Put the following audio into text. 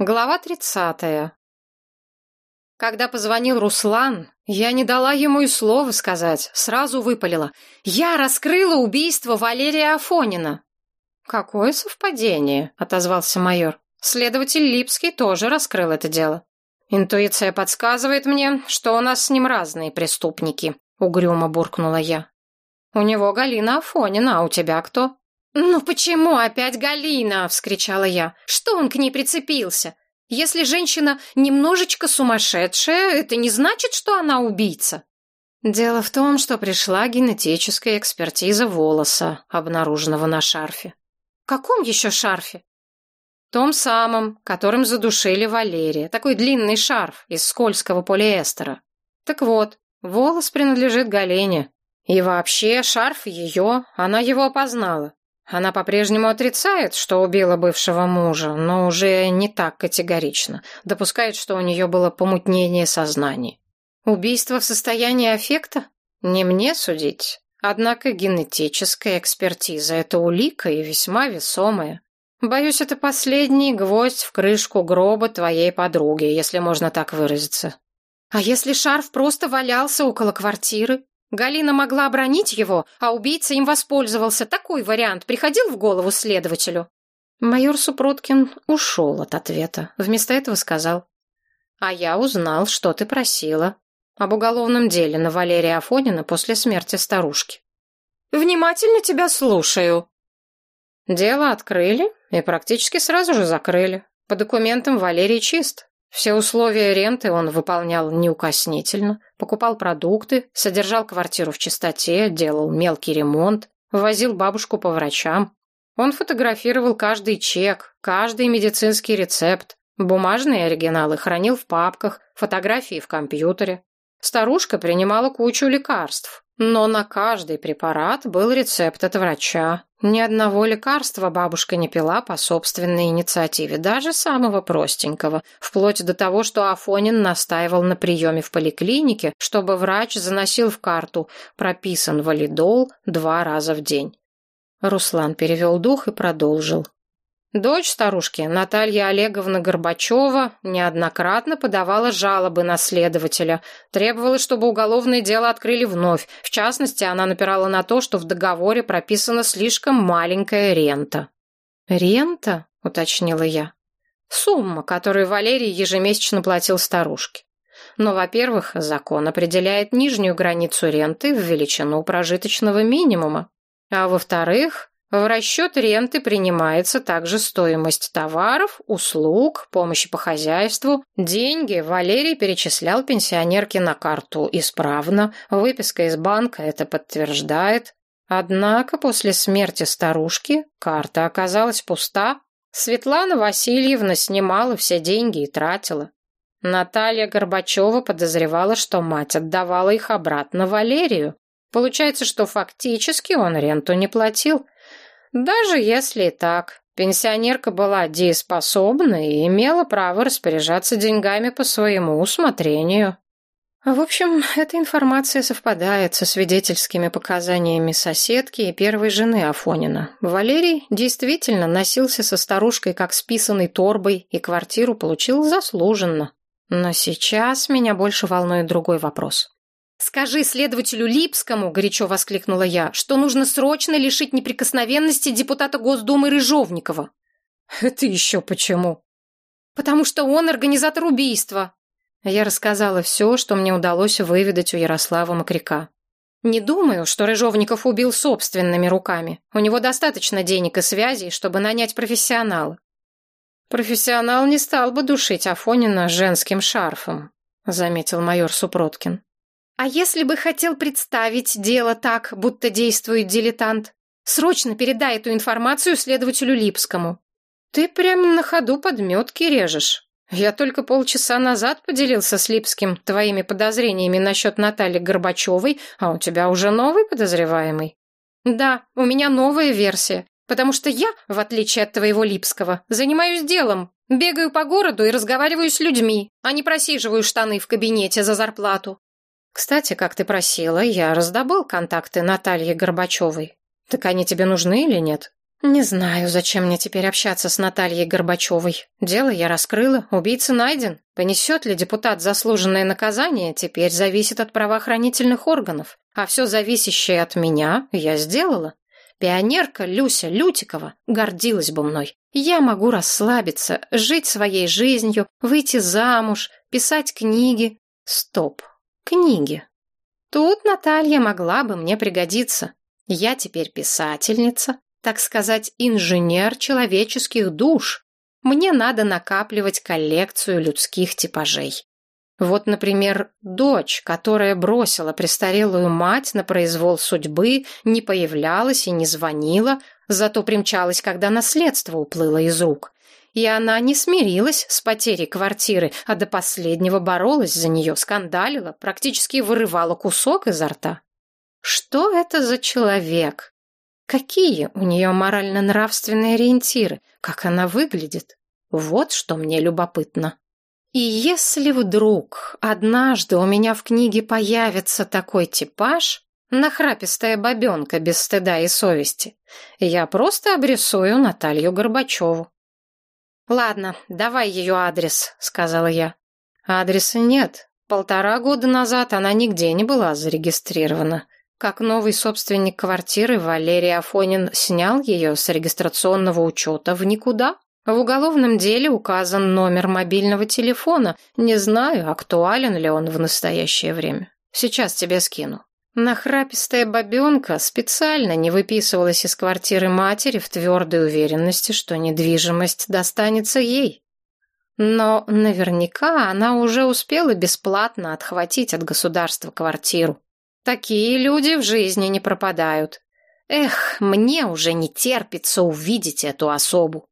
Глава тридцатая. Когда позвонил Руслан, я не дала ему и слова сказать, сразу выпалила. Я раскрыла убийство Валерия Афонина. Какое совпадение, отозвался майор. Следователь Липский тоже раскрыл это дело. Интуиция подсказывает мне, что у нас с ним разные преступники, угрюмо буркнула я. У него Галина Афонина, а у тебя кто? «Ну почему опять Галина?» — вскричала я. «Что он к ней прицепился? Если женщина немножечко сумасшедшая, это не значит, что она убийца». Дело в том, что пришла генетическая экспертиза волоса, обнаруженного на шарфе. «Каком еще шарфе?» «Том самом, которым задушили Валерия. Такой длинный шарф из скользкого полиэстера. Так вот, волос принадлежит Галине. И вообще шарф ее, она его опознала. Она по-прежнему отрицает, что убила бывшего мужа, но уже не так категорично. Допускает, что у нее было помутнение сознания. Убийство в состоянии аффекта? Не мне судить. Однако генетическая экспертиза – это улика и весьма весомая. Боюсь, это последний гвоздь в крышку гроба твоей подруги, если можно так выразиться. А если шарф просто валялся около квартиры? Галина могла обронить его, а убийца им воспользовался. Такой вариант приходил в голову следователю. Майор Супруткин ушел от ответа. Вместо этого сказал. «А я узнал, что ты просила. Об уголовном деле на Валерия Афонина после смерти старушки». «Внимательно тебя слушаю». Дело открыли и практически сразу же закрыли. По документам Валерий чист. Все условия ренты он выполнял неукоснительно, покупал продукты, содержал квартиру в чистоте, делал мелкий ремонт, возил бабушку по врачам. Он фотографировал каждый чек, каждый медицинский рецепт, бумажные оригиналы хранил в папках, фотографии в компьютере. Старушка принимала кучу лекарств, но на каждый препарат был рецепт от врача. Ни одного лекарства бабушка не пила по собственной инициативе, даже самого простенького, вплоть до того, что Афонин настаивал на приеме в поликлинике, чтобы врач заносил в карту «прописан валидол два раза в день». Руслан перевел дух и продолжил. Дочь старушки, Наталья Олеговна Горбачева, неоднократно подавала жалобы на следователя, требовала, чтобы уголовное дело открыли вновь. В частности, она напирала на то, что в договоре прописана слишком маленькая рента. «Рента?» — уточнила я. «Сумма, которую Валерий ежемесячно платил старушке. Но, во-первых, закон определяет нижнюю границу ренты в величину прожиточного минимума. А во-вторых, в расчет ренты принимается также стоимость товаров, услуг, помощи по хозяйству. Деньги Валерий перечислял пенсионерке на карту исправно, выписка из банка это подтверждает. Однако после смерти старушки карта оказалась пуста. Светлана Васильевна снимала все деньги и тратила. Наталья Горбачева подозревала, что мать отдавала их обратно Валерию. Получается, что фактически он ренту не платил – даже если и так, пенсионерка была дееспособна и имела право распоряжаться деньгами по своему усмотрению. В общем, эта информация совпадает со свидетельскими показаниями соседки и первой жены Афонина. Валерий действительно носился со старушкой как с торбой и квартиру получил заслуженно. Но сейчас меня больше волнует другой вопрос. «Скажи следователю Липскому», — горячо воскликнула я, «что нужно срочно лишить неприкосновенности депутата Госдумы Рыжовникова». «Это еще почему?» «Потому что он организатор убийства». Я рассказала все, что мне удалось выведать у Ярослава Макряка. Не думаю, что Рыжовников убил собственными руками. У него достаточно денег и связей, чтобы нанять профессионала. Профессионал не стал бы душить Афонина женским шарфом, заметил майор Супроткин. А если бы хотел представить дело так, будто действует дилетант? Срочно передай эту информацию следователю Липскому. Ты прямо на ходу подметки режешь. Я только полчаса назад поделился с Липским твоими подозрениями насчет Натальи Горбачевой, а у тебя уже новый подозреваемый. Да, у меня новая версия, потому что я, в отличие от твоего Липского, занимаюсь делом, бегаю по городу и разговариваю с людьми, а не просиживаю штаны в кабинете за зарплату. Кстати, как ты просила, я раздобыл контакты Натальи Горбачевой. Так они тебе нужны или нет? Не знаю, зачем мне теперь общаться с Натальей Горбачевой. Дело я раскрыла, убийца найден. Понесет ли депутат заслуженное наказание, теперь зависит от правоохранительных органов. А все зависящее от меня я сделала. Пионерка Люся Лютикова гордилась бы мной. Я могу расслабиться, жить своей жизнью, выйти замуж, писать книги. Стоп. Книги. Тут Наталья могла бы мне пригодиться. Я теперь писательница, так сказать, инженер человеческих душ. Мне надо накапливать коллекцию людских типажей. Вот, например, дочь, которая бросила престарелую мать на произвол судьбы, не появлялась и не звонила, зато примчалась, когда наследство уплыло из рук. И она не смирилась с потерей квартиры, а до последнего боролась за нее, скандалила, практически вырывала кусок изо рта. Что это за человек? Какие у нее морально-нравственные ориентиры? Как она выглядит? Вот что мне любопытно. И если вдруг однажды у меня в книге появится такой типаж, нахрапистая бабенка без стыда и совести, я просто обрисую Наталью Горбачеву. «Ладно, давай ее адрес», — сказала я. «Адреса нет. Полтора года назад она нигде не была зарегистрирована. Как новый собственник квартиры, Валерий Афонин снял ее с регистрационного учета в никуда. В уголовном деле указан номер мобильного телефона. Не знаю, актуален ли он в настоящее время. Сейчас тебе скину. Нахрапистая бабенка специально не выписывалась из квартиры матери в твердой уверенности, что недвижимость достанется ей. Но наверняка она уже успела бесплатно отхватить от государства квартиру. Такие люди в жизни не пропадают. Эх, мне уже не терпится увидеть эту особу.